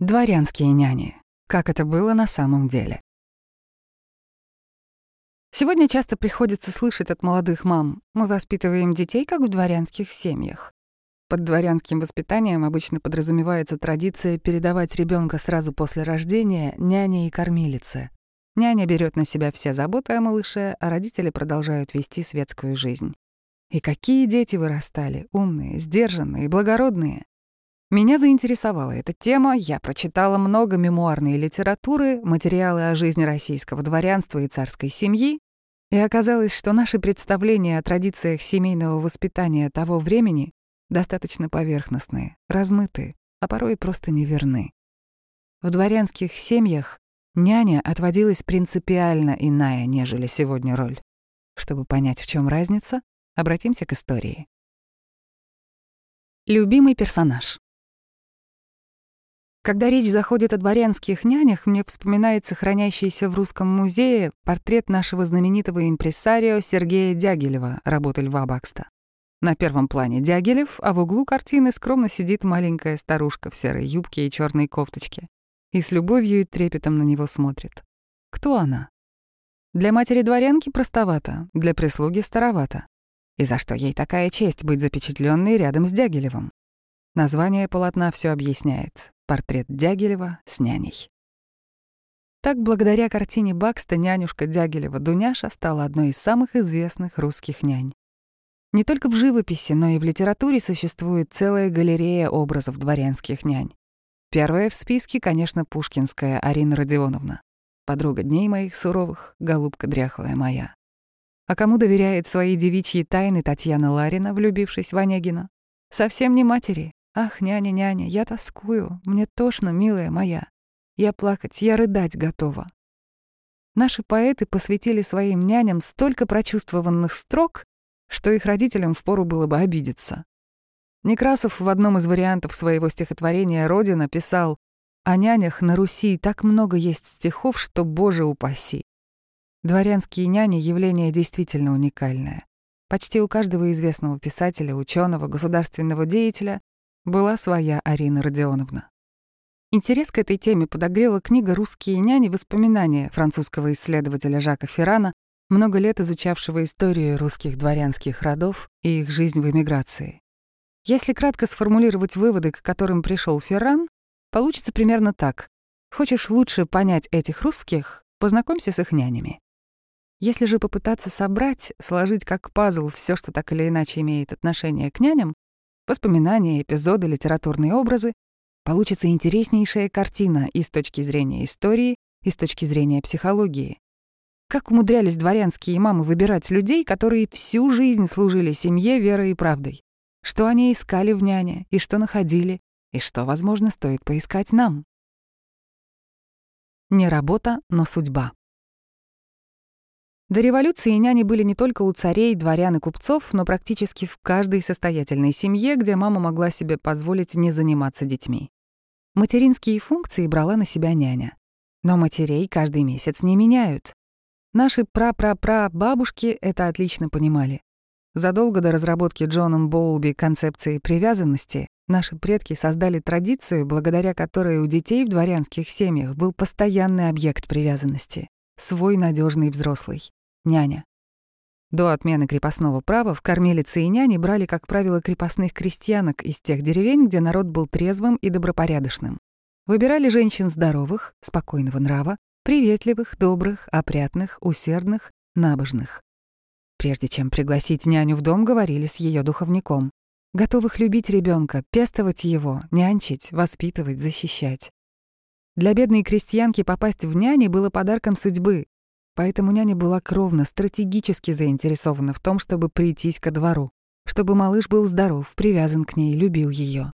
Дворянские няни. Как это было на самом деле. Сегодня часто приходится слышать от молодых мам, мы воспитываем детей, как в дворянских семьях. Под дворянским воспитанием обычно подразумевается традиция передавать ребенка сразу после рождения няне и кормилице. Няня берет на себя все заботы о малыше, а родители продолжают вести светскую жизнь. И какие дети вырастали, умные, сдержанные, благородные. Меня заинтересовала эта тема, я прочитала много мемуарной литературы, материалы о жизни российского дворянства и царской семьи, и оказалось, что наши представления о традициях семейного воспитания того времени достаточно поверхностные, размытые, а порой просто неверны. В дворянских семьях няня отводилась принципиально иная, нежели сегодня роль. Чтобы понять, в чем разница, обратимся к истории. Любимый персонаж. Когда речь заходит о дворянских нянях, мне вспоминается хранящийся в Русском музее портрет нашего знаменитого импресарио Сергея Дягилева, работы Льва Бакста. На первом плане Дягилев, а в углу картины скромно сидит маленькая старушка в серой юбке и черной кофточке и с любовью и трепетом на него смотрит. Кто она? Для матери дворянки простовато, для прислуги старовато. И за что ей такая честь быть запечатленной рядом с Дягилевым? Название полотна все объясняет. Портрет Дягилева с няней. Так, благодаря картине Бакста нянюшка Дягилева Дуняша стала одной из самых известных русских нянь. Не только в живописи, но и в литературе существует целая галерея образов дворянских нянь. Первая в списке, конечно, пушкинская Арина Родионовна. Подруга дней моих суровых, голубка дряхлая моя. А кому доверяет свои девичьи тайны Татьяна Ларина, влюбившись в Онегина? Совсем не матери, Ах, няня, няня, я тоскую, мне тошно, милая моя. Я плакать, я рыдать готова. Наши поэты посвятили своим няням столько прочувствованных строк, что их родителям впору было бы обидеться. Некрасов в одном из вариантов своего стихотворения «Родина» писал «О нянях на Руси так много есть стихов, что, боже упаси». Дворянские няни — явление действительно уникальное. Почти у каждого известного писателя, ученого, государственного деятеля была своя Арина Родионовна. Интерес к этой теме подогрела книга «Русские няни. Воспоминания» французского исследователя Жака Феррана, много лет изучавшего историю русских дворянских родов и их жизнь в эмиграции. Если кратко сформулировать выводы, к которым пришел Ферран, получится примерно так. Хочешь лучше понять этих русских, познакомься с их нянями. Если же попытаться собрать, сложить как пазл все, что так или иначе имеет отношение к няням, воспоминания, эпизоды, литературные образы, получится интереснейшая картина и с точки зрения истории, и с точки зрения психологии. Как умудрялись дворянские мамы выбирать людей, которые всю жизнь служили семье верой и правдой? Что они искали в няне, и что находили, и что, возможно, стоит поискать нам? Не работа, но судьба. До революции няни были не только у царей, дворян и купцов, но практически в каждой состоятельной семье, где мама могла себе позволить не заниматься детьми. Материнские функции брала на себя няня. Но матерей каждый месяц не меняют. Наши пра-пра-пра-бабушки это отлично понимали. Задолго до разработки Джоном Боулби концепции привязанности наши предки создали традицию, благодаря которой у детей в дворянских семьях был постоянный объект привязанности — свой надежный взрослый няня. До отмены крепостного права в кормилицы и няни брали, как правило, крепостных крестьянок из тех деревень, где народ был трезвым и добропорядочным. Выбирали женщин здоровых, спокойного нрава, приветливых, добрых, опрятных, усердных, набожных. Прежде чем пригласить няню в дом, говорили с ее духовником. Готовых любить ребенка, пестовать его, нянчить, воспитывать, защищать. Для бедной крестьянки попасть в няни было подарком судьбы, Поэтому няня была кровно, стратегически заинтересована в том, чтобы прийтись ко двору, чтобы малыш был здоров, привязан к ней, любил ее.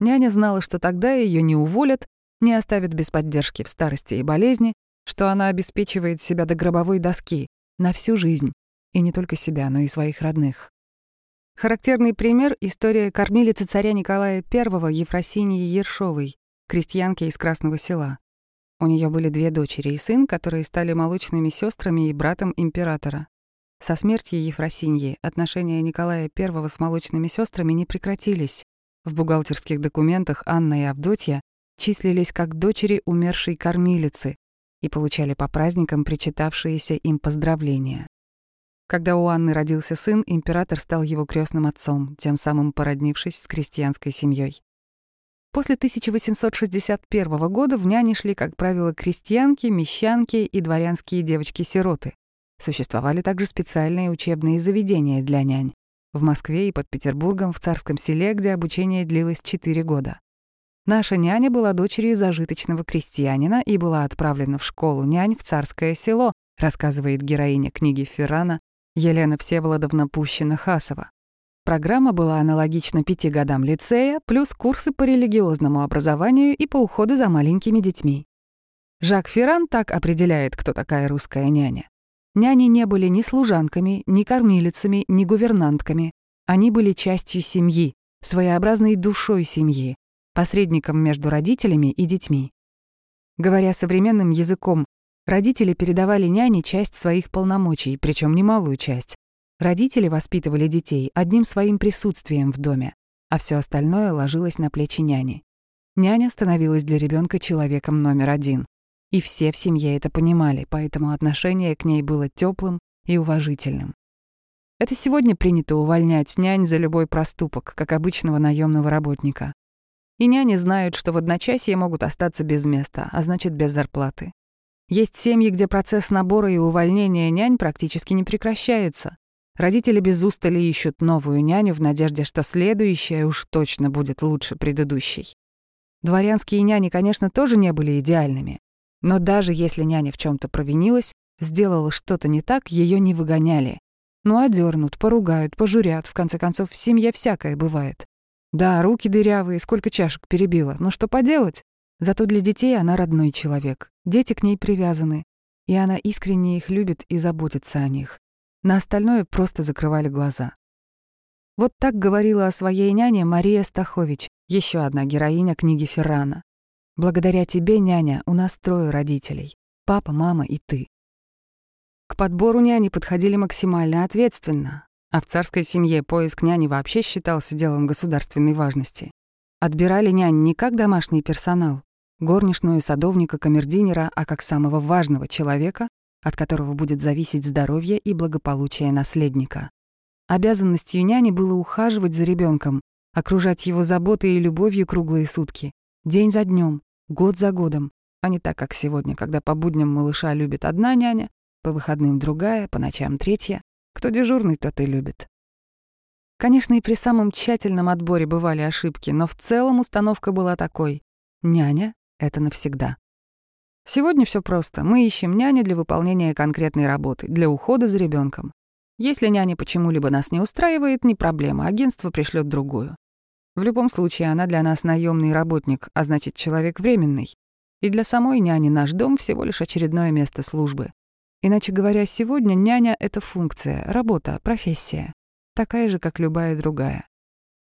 Няня знала, что тогда ее не уволят, не оставят без поддержки в старости и болезни, что она обеспечивает себя до гробовой доски на всю жизнь, и не только себя, но и своих родных. Характерный пример — история кормилицы царя Николая I Ефросинии Ершовой, крестьянки из Красного села. У нее были две дочери и сын, которые стали молочными сестрами и братом императора. Со смертью Ефросиньи отношения Николая I с молочными сестрами не прекратились. В бухгалтерских документах Анна и Авдотья числились как дочери умершей кормилицы и получали по праздникам причитавшиеся им поздравления. Когда у Анны родился сын, император стал его крестным отцом, тем самым породнившись с крестьянской семьей. После 1861 года в няне шли, как правило, крестьянки, мещанки и дворянские девочки-сироты. Существовали также специальные учебные заведения для нянь. В Москве и под Петербургом в Царском селе, где обучение длилось 4 года. Наша няня была дочерью зажиточного крестьянина и была отправлена в школу нянь в Царское село, рассказывает героиня книги Феррана Елена Всеволодовна Пущина-Хасова. Программа была аналогична пяти годам лицея, плюс курсы по религиозному образованию и по уходу за маленькими детьми. Жак Ферран так определяет, кто такая русская няня. Няни не были ни служанками, ни кормилицами, ни гувернантками. Они были частью семьи, своеобразной душой семьи, посредником между родителями и детьми. Говоря современным языком, родители передавали няне часть своих полномочий, причем немалую часть. Родители воспитывали детей одним своим присутствием в доме, а все остальное ложилось на плечи няни. Няня становилась для ребенка человеком номер один. И все в семье это понимали, поэтому отношение к ней было теплым и уважительным. Это сегодня принято увольнять нянь за любой проступок, как обычного наемного работника. И няни знают, что в одночасье могут остаться без места, а значит, без зарплаты. Есть семьи, где процесс набора и увольнения нянь практически не прекращается. Родители без устали ищут новую няню в надежде, что следующая уж точно будет лучше предыдущей. Дворянские няни, конечно, тоже не были идеальными. Но даже если няня в чем то провинилась, сделала что-то не так, ее не выгоняли. Ну, одернут, поругают, пожурят, в конце концов, в семье всякое бывает. Да, руки дырявые, сколько чашек перебила. Ну что поделать? Зато для детей она родной человек. Дети к ней привязаны. И она искренне их любит и заботится о них. На остальное просто закрывали глаза. Вот так говорила о своей няне Мария Стахович, еще одна героиня книги Феррана. «Благодаря тебе, няня, у нас трое родителей. Папа, мама и ты». К подбору няни подходили максимально ответственно, а в царской семье поиск няни вообще считался делом государственной важности. Отбирали нянь не как домашний персонал, горничную, садовника, камердинера, а как самого важного человека, от которого будет зависеть здоровье и благополучие наследника. Обязанностью няни было ухаживать за ребенком, окружать его заботой и любовью круглые сутки, день за днем, год за годом, а не так, как сегодня, когда по будням малыша любит одна няня, по выходным другая, по ночам третья. Кто дежурный, тот и любит. Конечно, и при самом тщательном отборе бывали ошибки, но в целом установка была такой. Няня — это навсегда. Сегодня все просто. Мы ищем няню для выполнения конкретной работы, для ухода за ребенком. Если няня почему-либо нас не устраивает, не проблема, агентство пришлет другую. В любом случае, она для нас наемный работник, а значит, человек временный. И для самой няни наш дом всего лишь очередное место службы. Иначе говоря, сегодня няня — это функция, работа, профессия, такая же, как любая другая.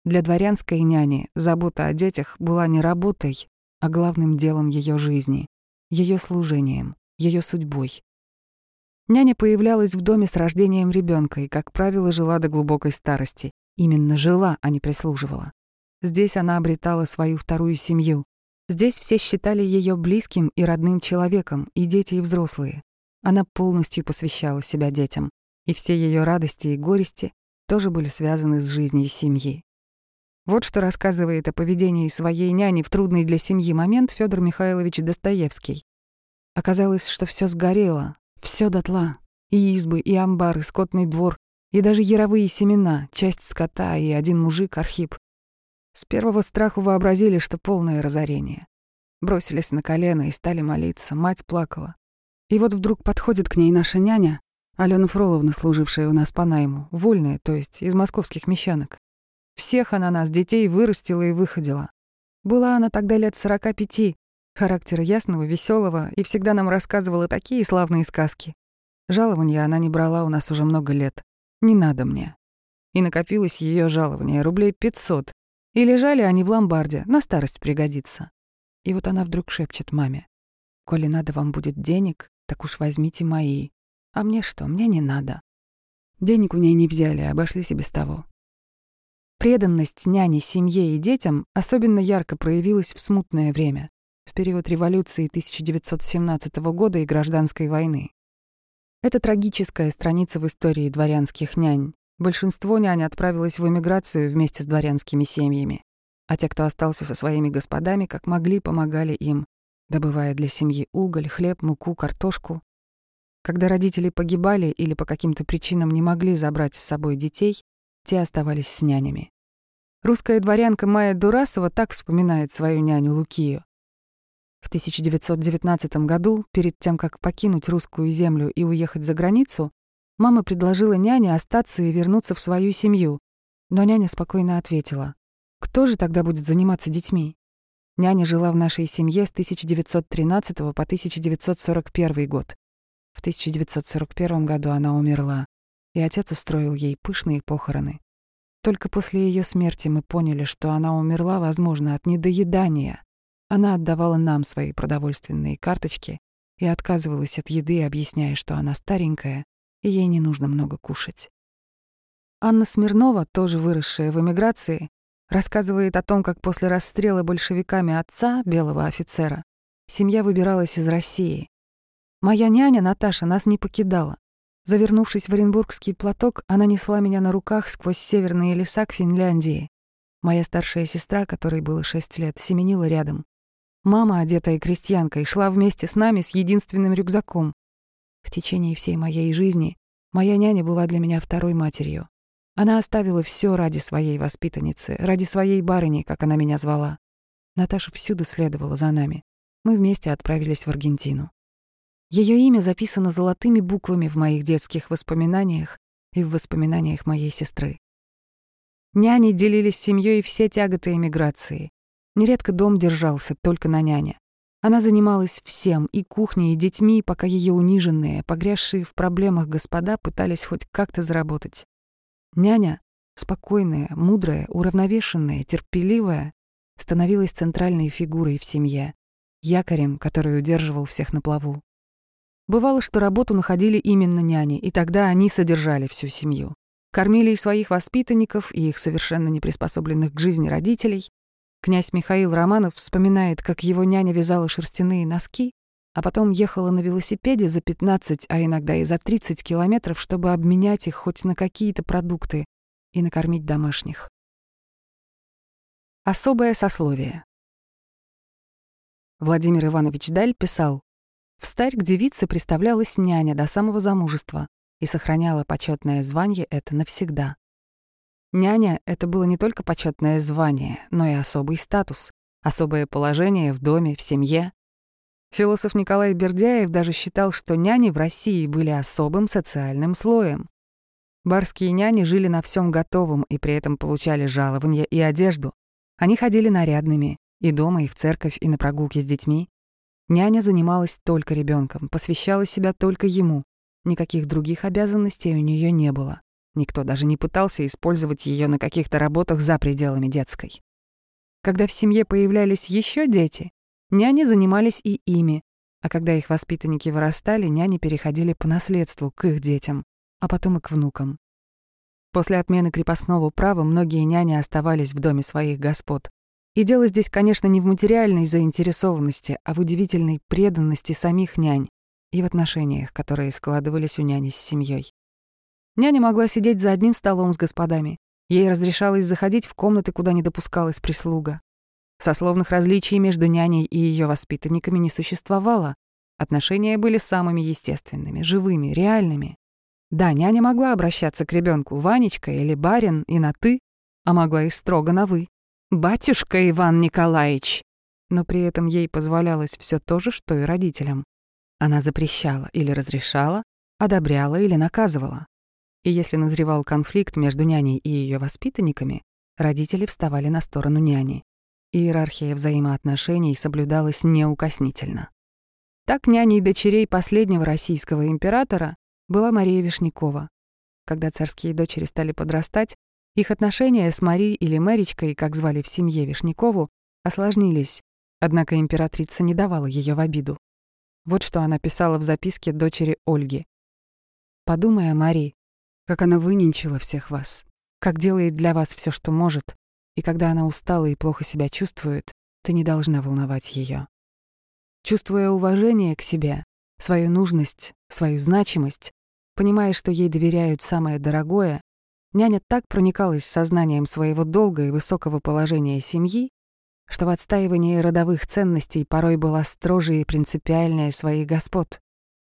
Для дворянской няни забота о детях была не работой, а главным делом ее жизни, ее служением, ее судьбой. Няня появлялась в доме с рождением ребенка и, как правило, жила до глубокой старости. Именно жила, а не прислуживала. Здесь она обретала свою вторую семью. Здесь все считали ее близким и родным человеком, и дети, и взрослые. Она полностью посвящала себя детям, и все ее радости и горести тоже были связаны с жизнью семьи. Вот что рассказывает о поведении своей няни в трудный для семьи момент Федор Михайлович Достоевский. Оказалось, что все сгорело, все дотла. И избы, и амбар, и скотный двор, и даже яровые семена, часть скота и один мужик, Архип. С первого страху вообразили, что полное разорение. Бросились на колено и стали молиться, мать плакала. И вот вдруг подходит к ней наша няня, Алена Фроловна, служившая у нас по найму, вольная, то есть из московских мещанок. Всех она нас, детей, вырастила и выходила. Была она тогда лет сорока пяти, характера ясного, веселого, и всегда нам рассказывала такие славные сказки. Жалования она не брала у нас уже много лет. Не надо мне. И накопилось ее жалование, рублей пятьсот. И лежали они в ломбарде, на старость пригодится. И вот она вдруг шепчет маме. «Коли надо вам будет денег, так уж возьмите мои. А мне что, мне не надо. Денег у ней не взяли, обошлись и без того. Преданность няне, семье и детям особенно ярко проявилась в смутное время. в период революции 1917 года и гражданской войны. Это трагическая страница в истории дворянских нянь. Большинство нянь отправилось в эмиграцию вместе с дворянскими семьями, а те, кто остался со своими господами, как могли, помогали им, добывая для семьи уголь, хлеб, муку, картошку. Когда родители погибали или по каким-то причинам не могли забрать с собой детей, те оставались с нянями. Русская дворянка Майя Дурасова так вспоминает свою няню Лукию. В 1919 году, перед тем, как покинуть русскую землю и уехать за границу, мама предложила няне остаться и вернуться в свою семью, но няня спокойно ответила, «Кто же тогда будет заниматься детьми?» Няня жила в нашей семье с 1913 по 1941 год. В 1941 году она умерла, и отец устроил ей пышные похороны. Только после ее смерти мы поняли, что она умерла, возможно, от недоедания, она отдавала нам свои продовольственные карточки и отказывалась от еды, объясняя, что она старенькая и ей не нужно много кушать. Анна Смирнова, тоже выросшая в эмиграции, рассказывает о том, как после расстрела большевиками отца, белого офицера, семья выбиралась из России. Моя няня Наташа нас не покидала. Завернувшись в оренбургский платок, она несла меня на руках сквозь северные леса к Финляндии. Моя старшая сестра, которой было шесть лет, семенила рядом. Мама, одетая крестьянкой, шла вместе с нами с единственным рюкзаком. В течение всей моей жизни моя няня была для меня второй матерью. Она оставила все ради своей воспитанницы, ради своей барыни, как она меня звала. Наташа всюду следовала за нами. Мы вместе отправились в Аргентину. Ее имя записано золотыми буквами в моих детских воспоминаниях и в воспоминаниях моей сестры. Няни делились с семьей все тяготы эмиграции. Нередко дом держался только на няне. Она занималась всем, и кухней, и детьми, пока ее униженные, погрязшие в проблемах господа пытались хоть как-то заработать. Няня, спокойная, мудрая, уравновешенная, терпеливая, становилась центральной фигурой в семье, якорем, который удерживал всех на плаву. Бывало, что работу находили именно няни, и тогда они содержали всю семью. Кормили и своих воспитанников, и их совершенно не приспособленных к жизни родителей, Князь Михаил Романов вспоминает, как его няня вязала шерстяные носки, а потом ехала на велосипеде за 15, а иногда и за 30 километров, чтобы обменять их хоть на какие-то продукты и накормить домашних. Особое сословие. Владимир Иванович Даль писал, «В старь к девице представлялась няня до самого замужества и сохраняла почетное звание это навсегда. Няня — это было не только почетное звание, но и особый статус, особое положение в доме, в семье. Философ Николай Бердяев даже считал, что няни в России были особым социальным слоем. Барские няни жили на всем готовом и при этом получали жалования и одежду. Они ходили нарядными и дома, и в церковь, и на прогулки с детьми. Няня занималась только ребенком, посвящала себя только ему. Никаких других обязанностей у нее не было. Никто даже не пытался использовать ее на каких-то работах за пределами детской. Когда в семье появлялись еще дети, няни занимались и ими, а когда их воспитанники вырастали, няни переходили по наследству к их детям, а потом и к внукам. После отмены крепостного права многие няни оставались в доме своих господ. И дело здесь, конечно, не в материальной заинтересованности, а в удивительной преданности самих нянь и в отношениях, которые складывались у няни с семьей. Няня могла сидеть за одним столом с господами. Ей разрешалось заходить в комнаты, куда не допускалась прислуга. Сословных различий между няней и ее воспитанниками не существовало. Отношения были самыми естественными, живыми, реальными. Да, няня могла обращаться к ребенку Ванечка или барин и на «ты», а могла и строго на «вы». «Батюшка Иван Николаевич!» Но при этом ей позволялось все то же, что и родителям. Она запрещала или разрешала, одобряла или наказывала. И если назревал конфликт между няней и ее воспитанниками, родители вставали на сторону няни. Иерархия взаимоотношений соблюдалась неукоснительно. Так няней дочерей последнего российского императора была Мария Вишнякова. Когда царские дочери стали подрастать, их отношения с Марией или Мэричкой, как звали в семье Вишнякову, осложнились, однако императрица не давала ее в обиду. Вот что она писала в записке дочери Ольги. «Подумай о Марии как она выненчила всех вас, как делает для вас все, что может, и когда она устала и плохо себя чувствует, ты не должна волновать ее. чувствуя уважение к себе, свою нужность, свою значимость, понимая, что ей доверяют самое дорогое, няня так проникалась сознанием своего долга и высокого положения семьи, что в отстаивании родовых ценностей порой была строже и принципиальнее своих господ.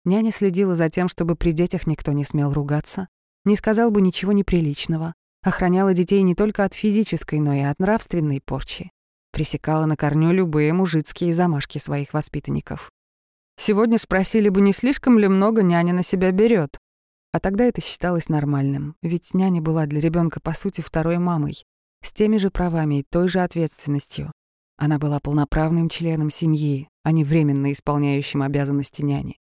Няня следила за тем, чтобы при детях никто не смел ругаться, не сказал бы ничего неприличного, охраняла детей не только от физической, но и от нравственной порчи, пресекала на корню любые мужицкие замашки своих воспитанников. Сегодня спросили бы, не слишком ли много няня на себя берет, а тогда это считалось нормальным, ведь няня была для ребенка по сути второй мамой, с теми же правами и той же ответственностью. Она была полноправным членом семьи, а не временно исполняющим обязанности няни.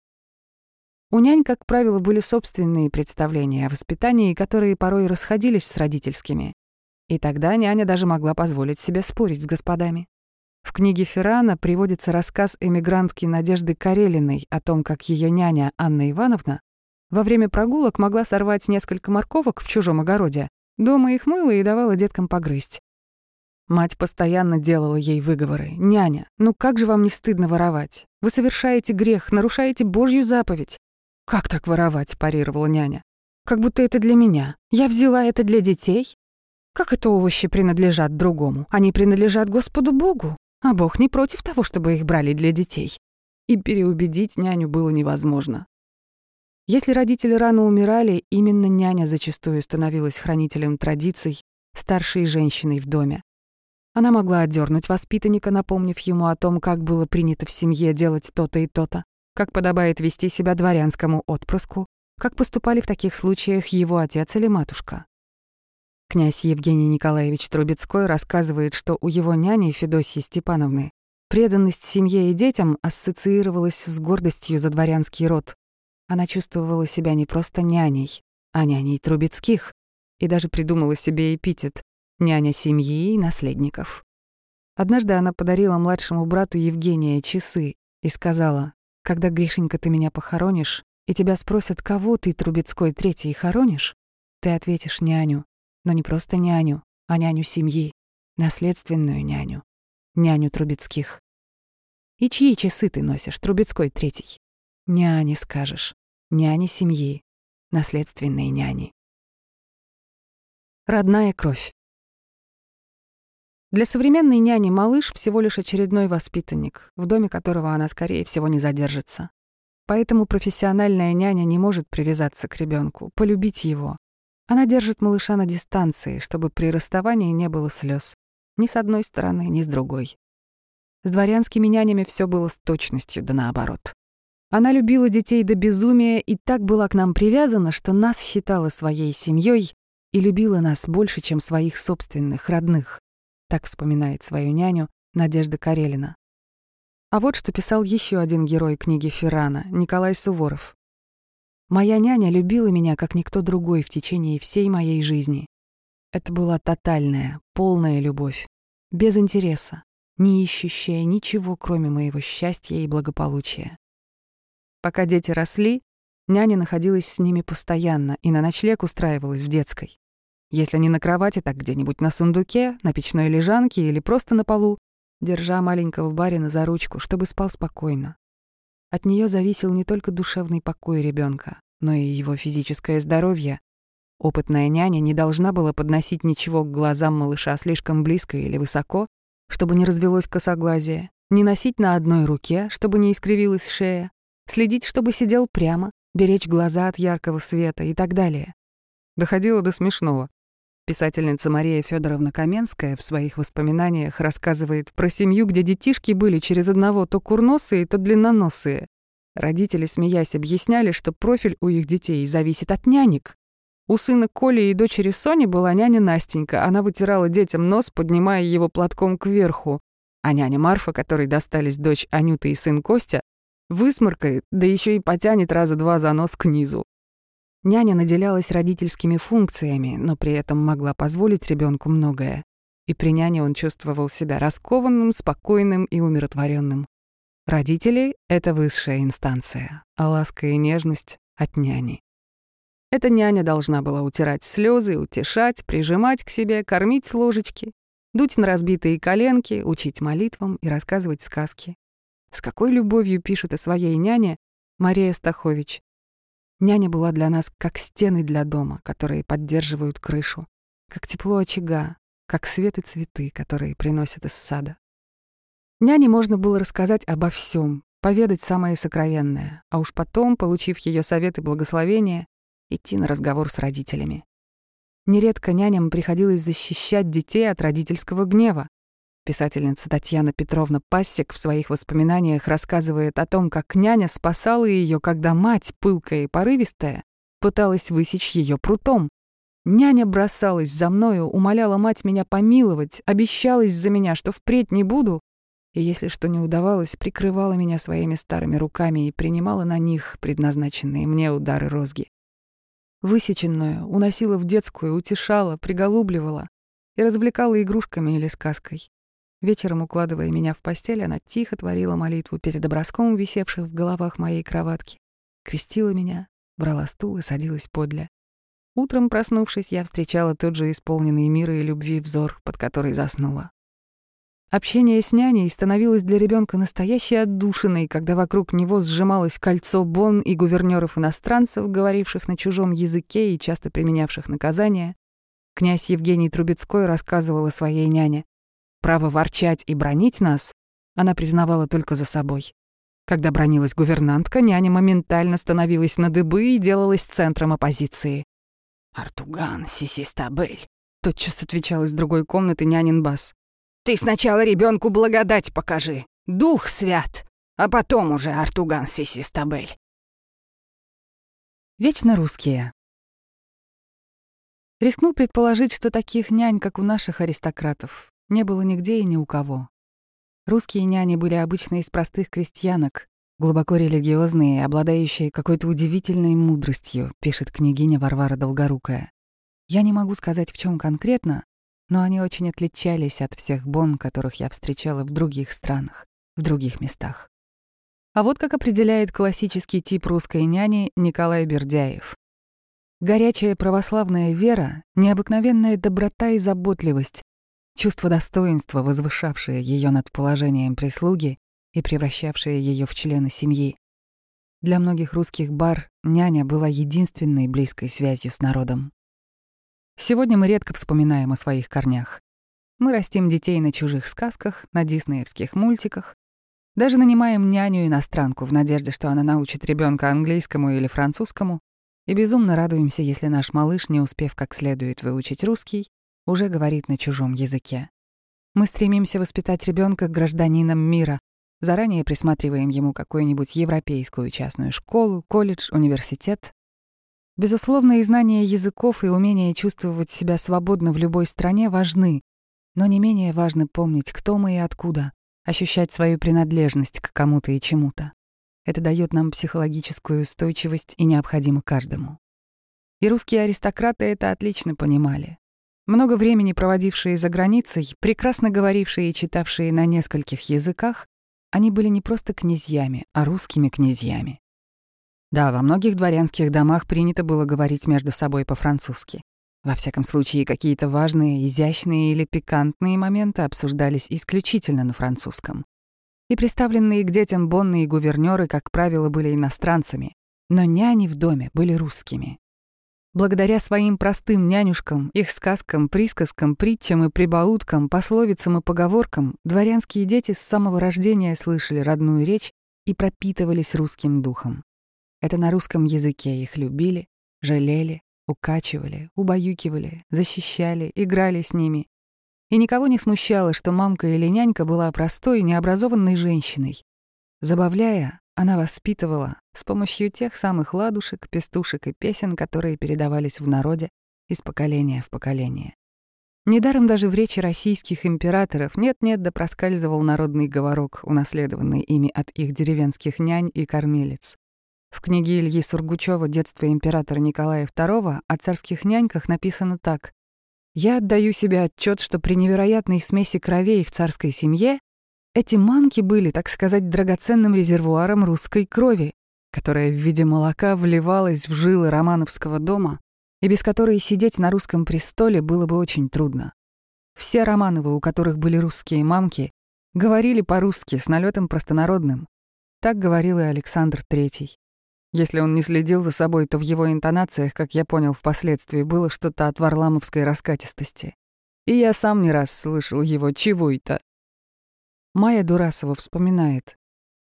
У нянь, как правило, были собственные представления о воспитании, которые порой расходились с родительскими. И тогда няня даже могла позволить себе спорить с господами. В книге Феррана приводится рассказ эмигрантки Надежды Карелиной о том, как ее няня Анна Ивановна во время прогулок могла сорвать несколько морковок в чужом огороде, дома их мыла и давала деткам погрызть. Мать постоянно делала ей выговоры. «Няня, ну как же вам не стыдно воровать? Вы совершаете грех, нарушаете Божью заповедь». «Как так воровать?» — парировала няня. «Как будто это для меня. Я взяла это для детей. Как это овощи принадлежат другому? Они принадлежат Господу Богу, а Бог не против того, чтобы их брали для детей». И переубедить няню было невозможно. Если родители рано умирали, именно няня зачастую становилась хранителем традиций, старшей женщиной в доме. Она могла отдернуть воспитанника, напомнив ему о том, как было принято в семье делать то-то и то-то, как подобает вести себя дворянскому отпрыску, как поступали в таких случаях его отец или матушка. Князь Евгений Николаевич Трубецкой рассказывает, что у его няни Федосии Степановны преданность семье и детям ассоциировалась с гордостью за дворянский род. Она чувствовала себя не просто няней, а няней Трубецких, и даже придумала себе эпитет няня семьи и наследников. Однажды она подарила младшему брату Евгения часы и сказала, «Когда, Гришенька, ты меня похоронишь, и тебя спросят, кого ты, Трубецкой, третий, хоронишь, ты ответишь няню, но не просто няню, а няню семьи, наследственную няню, няню Трубецких. И чьи часы ты носишь, Трубецкой третий? Няни, скажешь, няни семьи, наследственные няни. Родная кровь. Для современной няни малыш всего лишь очередной воспитанник, в доме которого она, скорее всего, не задержится. Поэтому профессиональная няня не может привязаться к ребенку, полюбить его. Она держит малыша на дистанции, чтобы при расставании не было слез. Ни с одной стороны, ни с другой. С дворянскими нянями все было с точностью, да наоборот. Она любила детей до безумия и так была к нам привязана, что нас считала своей семьей и любила нас больше, чем своих собственных, родных. Так вспоминает свою няню Надежда Карелина. А вот что писал еще один герой книги Феррана, Николай Суворов. «Моя няня любила меня, как никто другой в течение всей моей жизни. Это была тотальная, полная любовь, без интереса, не ищущая ничего, кроме моего счастья и благополучия. Пока дети росли, няня находилась с ними постоянно и на ночлег устраивалась в детской. Если не на кровати, так где-нибудь на сундуке, на печной лежанке или просто на полу, держа маленького барина за ручку, чтобы спал спокойно. От нее зависел не только душевный покой ребенка, но и его физическое здоровье. Опытная няня не должна была подносить ничего к глазам малыша слишком близко или высоко, чтобы не развелось косоглазие, не носить на одной руке, чтобы не искривилась шея, следить, чтобы сидел прямо, беречь глаза от яркого света и так далее. Доходило до смешного. Писательница Мария Федоровна Каменская в своих воспоминаниях рассказывает про семью, где детишки были через одного то курносые, то длинноносые. Родители, смеясь, объясняли, что профиль у их детей зависит от нянек. У сына Коли и дочери Сони была няня Настенька. Она вытирала детям нос, поднимая его платком кверху. А няня Марфа, которой достались дочь Анюта и сын Костя, высморкает, да еще и потянет раза два за нос к низу. Няня наделялась родительскими функциями, но при этом могла позволить ребенку многое. И при няне он чувствовал себя раскованным, спокойным и умиротворенным. Родители — это высшая инстанция, а ласка и нежность — от няни. Эта няня должна была утирать слезы, утешать, прижимать к себе, кормить с ложечки, дуть на разбитые коленки, учить молитвам и рассказывать сказки. С какой любовью пишет о своей няне Мария Стахович. Няня была для нас как стены для дома, которые поддерживают крышу, как тепло очага, как свет и цветы, которые приносят из сада. Няне можно было рассказать обо всем, поведать самое сокровенное, а уж потом, получив ее совет и благословение, идти на разговор с родителями. Нередко няням приходилось защищать детей от родительского гнева. Писательница Татьяна Петровна Пассик в своих воспоминаниях рассказывает о том, как няня спасала ее, когда мать, пылкая и порывистая, пыталась высечь ее прутом. Няня бросалась за мною, умоляла мать меня помиловать, обещалась за меня, что впредь не буду, и если что не удавалось, прикрывала меня своими старыми руками и принимала на них предназначенные мне удары розги. Высеченную уносила в детскую, утешала, приголубливала и развлекала игрушками или сказкой. Вечером, укладывая меня в постель, она тихо творила молитву перед образком, висевших в головах моей кроватки, крестила меня, брала стул и садилась подле. Утром, проснувшись, я встречала тот же исполненный мира и любви взор, под который заснула. Общение с няней становилось для ребенка настоящей отдушиной, когда вокруг него сжималось кольцо бон и гувернёров иностранцев, говоривших на чужом языке и часто применявших наказания. Князь Евгений Трубецкой рассказывал о своей няне. Право ворчать и бронить нас она признавала только за собой. Когда бронилась гувернантка, няня моментально становилась на дыбы и делалась центром оппозиции. «Артуган, сисистабель», — тотчас отвечал из другой комнаты нянин бас. Ты сначала ребенку благодать покажи, дух свят, а потом уже Артуган Сисистабель. Вечно русские. Рискну предположить, что таких нянь, как у наших аристократов, не было нигде и ни у кого. Русские няни были обычно из простых крестьянок, глубоко религиозные, обладающие какой-то удивительной мудростью, пишет княгиня Варвара Долгорукая. Я не могу сказать, в чем конкретно, но они очень отличались от всех бон, которых я встречала в других странах, в других местах. А вот как определяет классический тип русской няни Николай Бердяев. Горячая православная вера, необыкновенная доброта и заботливость, чувство достоинства, возвышавшее ее над положением прислуги и превращавшее ее в члена семьи. Для многих русских бар няня была единственной близкой связью с народом. Сегодня мы редко вспоминаем о своих корнях. Мы растим детей на чужих сказках, на диснеевских мультиках. Даже нанимаем няню-иностранку в надежде, что она научит ребенка английскому или французскому, и безумно радуемся, если наш малыш, не успев как следует выучить русский, уже говорит на чужом языке. Мы стремимся воспитать ребенка гражданином мира, заранее присматриваем ему какую-нибудь европейскую частную школу, колледж, университет, Безусловно, и знание языков и умение чувствовать себя свободно в любой стране важны, но не менее важно помнить, кто мы и откуда, ощущать свою принадлежность к кому-то и чему-то. Это дает нам психологическую устойчивость и необходимо каждому. И русские аристократы это отлично понимали. Много времени проводившие за границей, прекрасно говорившие и читавшие на нескольких языках, они были не просто князьями, а русскими князьями. Да, во многих дворянских домах принято было говорить между собой по-французски. Во всяком случае, какие-то важные, изящные или пикантные моменты обсуждались исключительно на французском. И представленные к детям бонны и гувернёры, как правило, были иностранцами, но няни в доме были русскими. Благодаря своим простым нянюшкам, их сказкам, присказкам, притчам и прибауткам, пословицам и поговоркам, дворянские дети с самого рождения слышали родную речь и пропитывались русским духом. Это на русском языке их любили, жалели, укачивали, убаюкивали, защищали, играли с ними. И никого не смущало, что мамка или нянька была простой, необразованной женщиной. Забавляя, она воспитывала с помощью тех самых ладушек, пестушек и песен, которые передавались в народе из поколения в поколение. Недаром даже в речи российских императоров нет-нет да проскальзывал народный говорок, унаследованный ими от их деревенских нянь и кормилец. В книге Ильи Сургучева «Детство императора Николая II» о царских няньках написано так. «Я отдаю себе отчет, что при невероятной смеси кровей в царской семье эти мамки были, так сказать, драгоценным резервуаром русской крови, которая в виде молока вливалась в жилы Романовского дома и без которой сидеть на русском престоле было бы очень трудно. Все Романовы, у которых были русские мамки, Говорили по-русски, с налетом простонародным. Так говорил и Александр Третий. Если он не следил за собой, то в его интонациях, как я понял впоследствии, было что-то от варламовской раскатистости. И я сам не раз слышал его «чего это?». Майя Дурасова вспоминает.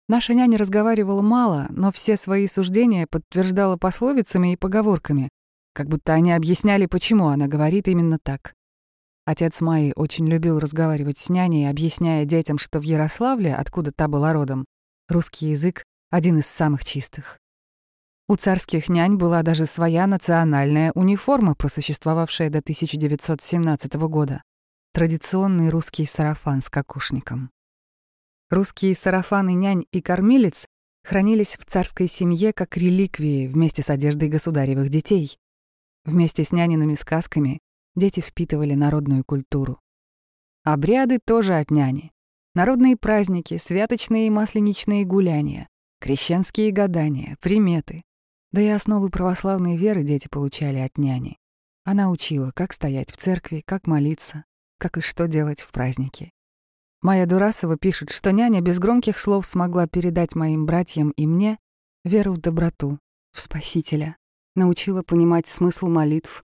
Наша няня разговаривала мало, но все свои суждения подтверждала пословицами и поговорками, как будто они объясняли, почему она говорит именно так. Отец Майи очень любил разговаривать с няней, объясняя детям, что в Ярославле, откуда та была родом, русский язык — один из самых чистых. У царских нянь была даже своя национальная униформа, просуществовавшая до 1917 года — традиционный русский сарафан с кокошником. Русские сарафаны нянь и кормилец хранились в царской семье как реликвии вместе с одеждой государевых детей. Вместе с няниными сказками дети впитывали народную культуру. Обряды тоже от няни. Народные праздники, святочные и масленичные гуляния, крещенские гадания, приметы, да и основы православной веры дети получали от няни. Она учила, как стоять в церкви, как молиться, как и что делать в праздники. Майя Дурасова пишет, что няня без громких слов смогла передать моим братьям и мне веру в доброту, в Спасителя, научила понимать смысл молитв.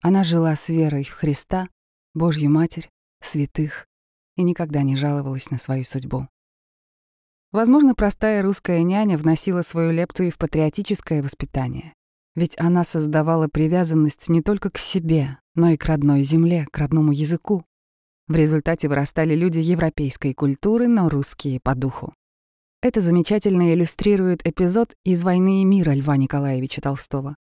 Она жила с верой в Христа, Божью Матерь, святых и никогда не жаловалась на свою судьбу. Возможно, простая русская няня вносила свою лепту и в патриотическое воспитание. Ведь она создавала привязанность не только к себе, но и к родной земле, к родному языку. В результате вырастали люди европейской культуры, но русские по духу. Это замечательно иллюстрирует эпизод из «Войны и мира» Льва Николаевича Толстого.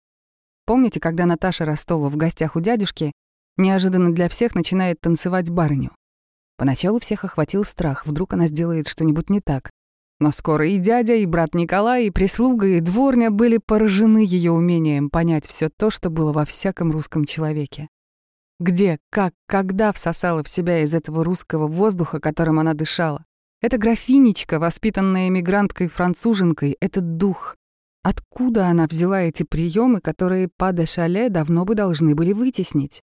Помните, когда Наташа Ростова в гостях у дядюшки неожиданно для всех начинает танцевать барыню? Поначалу всех охватил страх, вдруг она сделает что-нибудь не так. Но скоро и дядя, и брат Николай, и прислуга, и дворня были поражены ее умением понять все то, что было во всяком русском человеке. Где, как, когда всосала в себя из этого русского воздуха, которым она дышала. Эта графинечка, воспитанная эмигранткой-француженкой, этот дух. Откуда она взяла эти приемы, которые по Шале давно бы должны были вытеснить?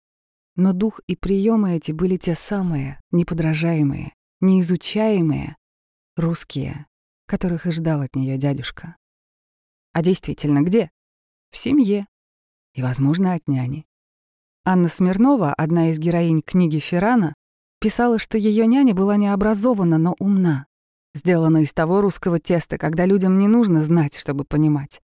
Но дух и приемы эти были те самые, неподражаемые, неизучаемые, русские, которых и ждал от нее дядюшка. А действительно, где? В семье. И, возможно, от няни. Анна Смирнова, одна из героинь книги Феррана, писала, что ее няня была необразована, но умна. Сделана из того русского теста, когда людям не нужно знать, чтобы понимать.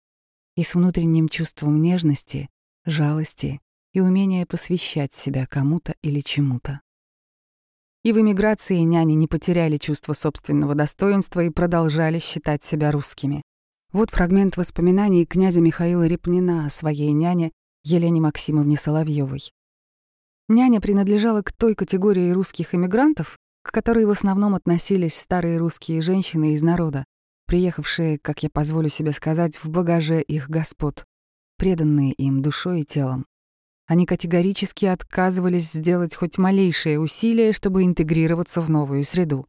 И с внутренним чувством нежности, жалости и умения посвящать себя кому-то или чему-то. И в эмиграции няни не потеряли чувство собственного достоинства и продолжали считать себя русскими. Вот фрагмент воспоминаний князя Михаила Репнина о своей няне Елене Максимовне Соловьевой. Няня принадлежала к той категории русских эмигрантов, к которой в основном относились старые русские женщины из народа, приехавшие, как я позволю себе сказать, в багаже их господ, преданные им душой и телом. Они категорически отказывались сделать хоть малейшее усилие, чтобы интегрироваться в новую среду.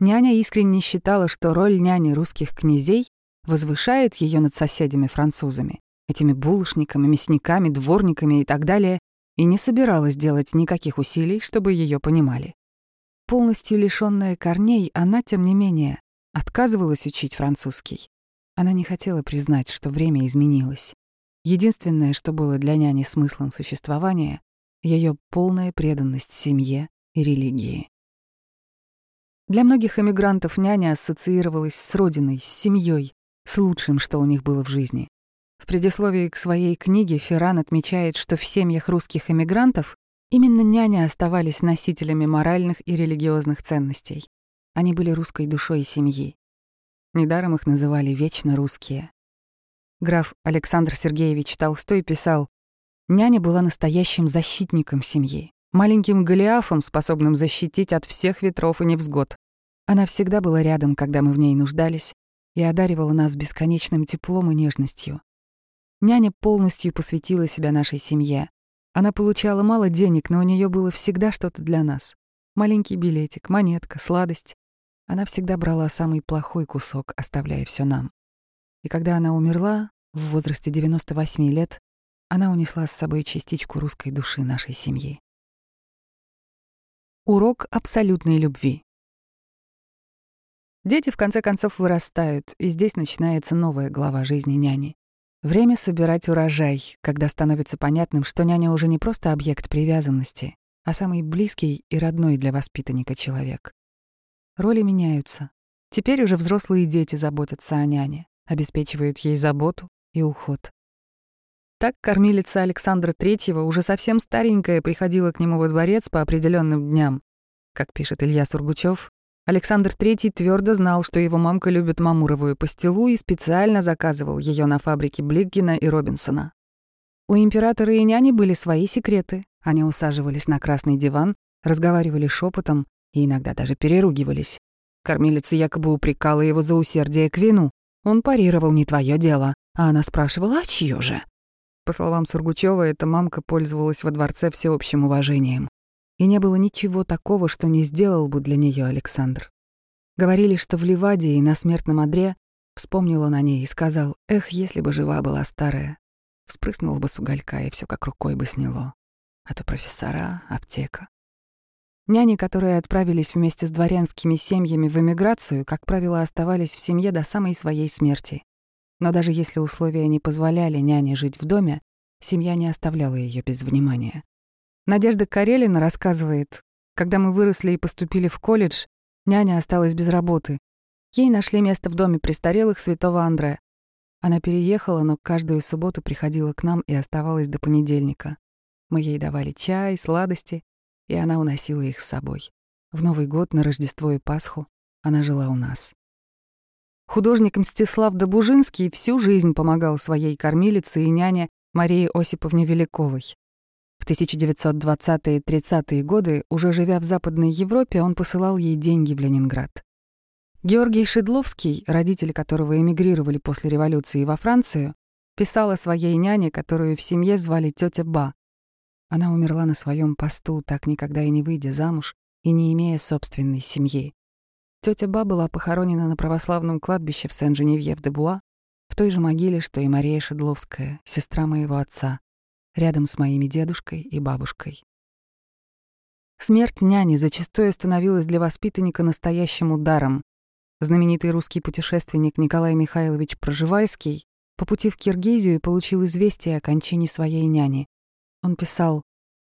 Няня искренне считала, что роль няни русских князей возвышает ее над соседями-французами, этими булочниками, мясниками, дворниками и так далее, и не собиралась делать никаких усилий, чтобы ее понимали. Полностью лишённая корней, она, тем не менее, отказывалась учить французский. Она не хотела признать, что время изменилось. Единственное, что было для няни смыслом существования — ее полная преданность семье и религии. Для многих эмигрантов няня ассоциировалась с родиной, с семьей, с лучшим, что у них было в жизни. Предисловии к своей книге Ферран отмечает, что в семьях русских эмигрантов именно няня оставались носителями моральных и религиозных ценностей. Они были русской душой семьи. Недаром их называли «вечно русские». Граф Александр Сергеевич Толстой писал, «Няня была настоящим защитником семьи, маленьким Голиафом, способным защитить от всех ветров и невзгод. Она всегда была рядом, когда мы в ней нуждались, и одаривала нас бесконечным теплом и нежностью. Няня полностью посвятила себя нашей семье. Она получала мало денег, но у нее было всегда что-то для нас. Маленький билетик, монетка, сладость. Она всегда брала самый плохой кусок, оставляя все нам. И когда она умерла, в возрасте 98 лет, она унесла с собой частичку русской души нашей семьи. Урок абсолютной любви. Дети в конце концов вырастают, и здесь начинается новая глава жизни няни. Время собирать урожай, когда становится понятным, что няня уже не просто объект привязанности, а самый близкий и родной для воспитанника человек. Роли меняются. Теперь уже взрослые дети заботятся о няне, обеспечивают ей заботу и уход. Так кормилица Александра Третьего, уже совсем старенькая, приходила к нему во дворец по определенным дням. Как пишет Илья Сургучев, Александр III твердо знал, что его мамка любит мамуровую пастилу и специально заказывал ее на фабрике Блиггина и Робинсона. У императора и няни были свои секреты. Они усаживались на красный диван, разговаривали шепотом и иногда даже переругивались. Кормилица якобы упрекала его за усердие к вину. Он парировал «не твое дело», а она спрашивала «а чье же?». По словам Сургучева, эта мамка пользовалась во дворце всеобщим уважением и не было ничего такого, что не сделал бы для нее Александр. Говорили, что в Ливаде и на смертном одре вспомнил он о ней и сказал, «Эх, если бы жива была старая, вспрыснул бы с уголька, и все как рукой бы сняло. А то профессора, аптека». Няни, которые отправились вместе с дворянскими семьями в эмиграцию, как правило, оставались в семье до самой своей смерти. Но даже если условия не позволяли няне жить в доме, семья не оставляла ее без внимания. Надежда Карелина рассказывает, когда мы выросли и поступили в колледж, няня осталась без работы. Ей нашли место в доме престарелых святого Андре. Она переехала, но каждую субботу приходила к нам и оставалась до понедельника. Мы ей давали чай, сладости, и она уносила их с собой. В Новый год, на Рождество и Пасху она жила у нас. Художник Мстислав Добужинский всю жизнь помогал своей кормилице и няне Марии Осиповне Великовой. В 1920-30-е годы, уже живя в Западной Европе, он посылал ей деньги в Ленинград. Георгий Шедловский, родители которого эмигрировали после революции во Францию, писал о своей няне, которую в семье звали тетя Ба. Она умерла на своем посту, так никогда и не выйдя замуж и не имея собственной семьи. Тетя Ба была похоронена на православном кладбище в Сен-Женевьев-де-Буа, в той же могиле, что и Мария Шедловская, сестра моего отца рядом с моими дедушкой и бабушкой. Смерть няни зачастую становилась для воспитанника настоящим ударом. Знаменитый русский путешественник Николай Михайлович Проживальский по пути в Киргизию получил известие о кончине своей няни. Он писал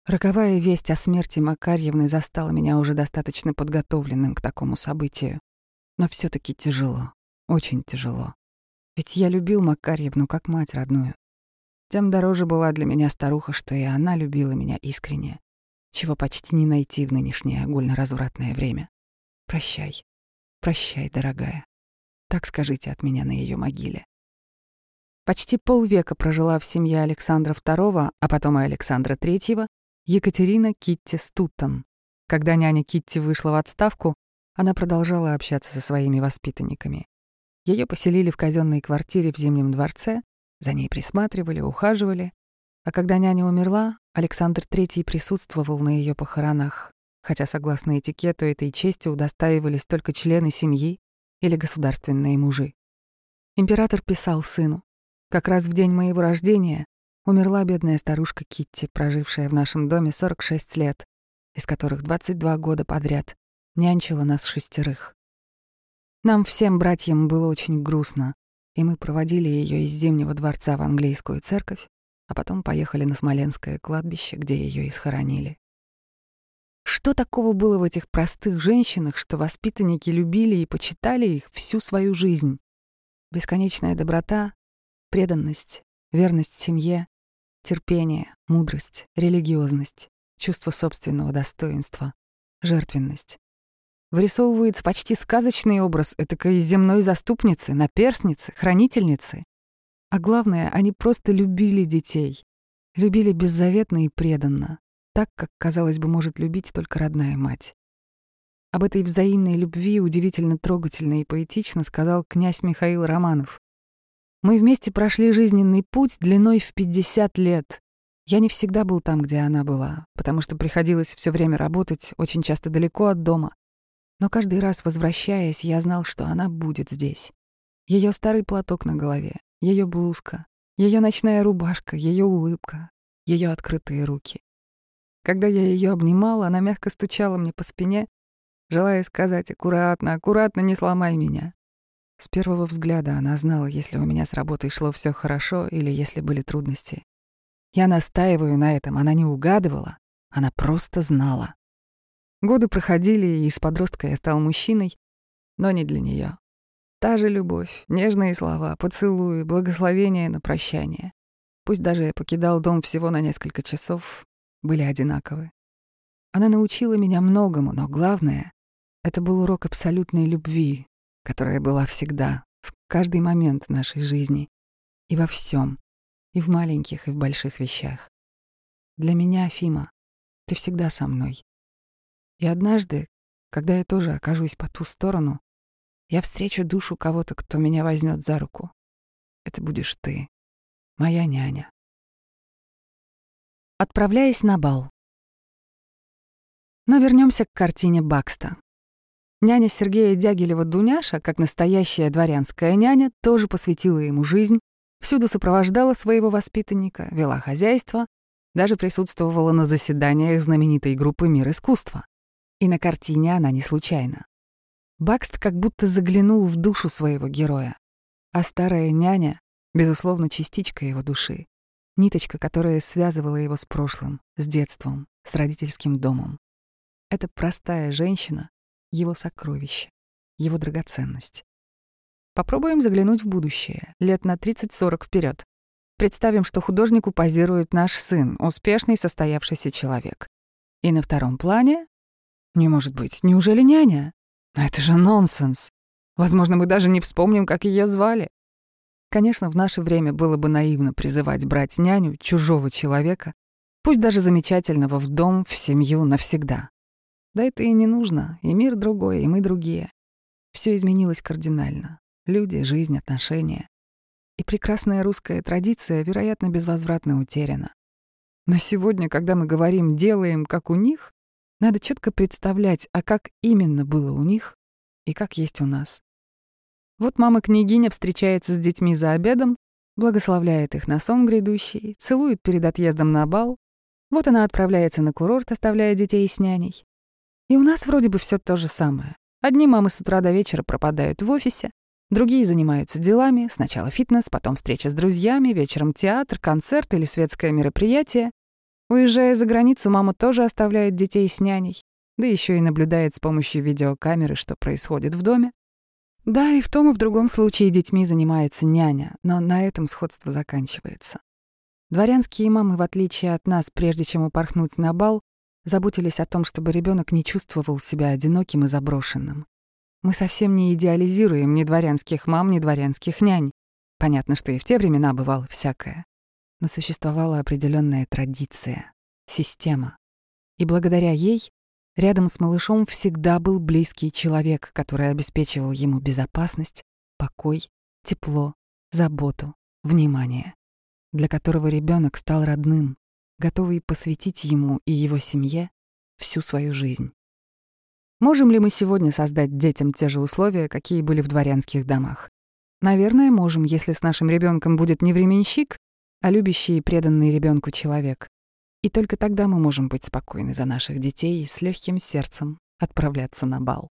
«Роковая весть о смерти Макарьевны застала меня уже достаточно подготовленным к такому событию. Но все таки тяжело, очень тяжело. Ведь я любил Макарьевну как мать родную тем дороже была для меня старуха, что и она любила меня искренне, чего почти не найти в нынешнее огульно-развратное время. Прощай, прощай, дорогая. Так скажите от меня на ее могиле. Почти полвека прожила в семье Александра II, а потом и Александра III, Екатерина Китти Стуттон. Когда няня Китти вышла в отставку, она продолжала общаться со своими воспитанниками. Ее поселили в казенной квартире в Зимнем дворце, за ней присматривали, ухаживали. А когда няня умерла, Александр III присутствовал на ее похоронах, хотя, согласно этикету, этой чести удостаивались только члены семьи или государственные мужи. Император писал сыну, «Как раз в день моего рождения умерла бедная старушка Китти, прожившая в нашем доме 46 лет, из которых 22 года подряд нянчила нас шестерых. Нам всем братьям было очень грустно, и мы проводили ее из Зимнего дворца в английскую церковь, а потом поехали на Смоленское кладбище, где ее и схоронили. Что такого было в этих простых женщинах, что воспитанники любили и почитали их всю свою жизнь? Бесконечная доброта, преданность, верность семье, терпение, мудрость, религиозность, чувство собственного достоинства, жертвенность вырисовывается почти сказочный образ этакой земной заступницы, наперсницы, хранительницы. А главное, они просто любили детей. Любили беззаветно и преданно, так, как, казалось бы, может любить только родная мать. Об этой взаимной любви удивительно трогательно и поэтично сказал князь Михаил Романов. «Мы вместе прошли жизненный путь длиной в 50 лет. Я не всегда был там, где она была, потому что приходилось все время работать, очень часто далеко от дома. Но каждый раз, возвращаясь, я знал, что она будет здесь. Ее старый платок на голове, ее блузка, ее ночная рубашка, ее улыбка, ее открытые руки. Когда я ее обнимала, она мягко стучала мне по спине, желая сказать «аккуратно, аккуратно, не сломай меня». С первого взгляда она знала, если у меня с работой шло все хорошо или если были трудности. Я настаиваю на этом, она не угадывала, она просто знала. Годы проходили, и из подростка я стал мужчиной, но не для нее. Та же любовь, нежные слова, поцелуи, благословения на прощание. Пусть даже я покидал дом всего на несколько часов, были одинаковы. Она научила меня многому, но главное — это был урок абсолютной любви, которая была всегда, в каждый момент нашей жизни и во всем, и в маленьких, и в больших вещах. Для меня, Фима, ты всегда со мной. И однажды, когда я тоже окажусь по ту сторону, я встречу душу кого-то, кто меня возьмет за руку. Это будешь ты, моя няня. Отправляясь на бал. Но вернемся к картине Бакста. Няня Сергея Дягилева Дуняша, как настоящая дворянская няня, тоже посвятила ему жизнь, всюду сопровождала своего воспитанника, вела хозяйство, даже присутствовала на заседаниях знаменитой группы «Мир искусства». И на картине она не случайна. Бакст как будто заглянул в душу своего героя, а старая няня, безусловно, частичка его души, ниточка, которая связывала его с прошлым, с детством, с родительским домом. Эта простая женщина — его сокровище, его драгоценность. Попробуем заглянуть в будущее, лет на 30-40 вперед. Представим, что художнику позирует наш сын, успешный состоявшийся человек. И на втором плане... Не может быть, неужели няня? Но это же нонсенс. Возможно, мы даже не вспомним, как ее звали. Конечно, в наше время было бы наивно призывать брать няню чужого человека, пусть даже замечательного, в дом, в семью навсегда. Да это и не нужно, и мир другой, и мы другие. Все изменилось кардинально. Люди, жизнь, отношения. И прекрасная русская традиция, вероятно, безвозвратно утеряна. Но сегодня, когда мы говорим «делаем, как у них», надо четко представлять, а как именно было у них и как есть у нас. Вот мама-княгиня встречается с детьми за обедом, благословляет их на сон грядущий, целует перед отъездом на бал. Вот она отправляется на курорт, оставляя детей с няней. И у нас вроде бы все то же самое. Одни мамы с утра до вечера пропадают в офисе, другие занимаются делами, сначала фитнес, потом встреча с друзьями, вечером театр, концерт или светское мероприятие. Уезжая за границу, мама тоже оставляет детей с няней, да еще и наблюдает с помощью видеокамеры, что происходит в доме. Да, и в том и в другом случае детьми занимается няня, но на этом сходство заканчивается. Дворянские мамы, в отличие от нас, прежде чем упорхнуть на бал, заботились о том, чтобы ребенок не чувствовал себя одиноким и заброшенным. Мы совсем не идеализируем ни дворянских мам, ни дворянских нянь. Понятно, что и в те времена бывало всякое. Но существовала определенная традиция, система. И благодаря ей рядом с малышом всегда был близкий человек, который обеспечивал ему безопасность, покой, тепло, заботу, внимание, для которого ребенок стал родным, готовый посвятить ему и его семье всю свою жизнь. Можем ли мы сегодня создать детям те же условия, какие были в дворянских домах? Наверное, можем, если с нашим ребенком будет не временщик, а любящий и преданный ребенку человек. И только тогда мы можем быть спокойны за наших детей и с легким сердцем отправляться на бал.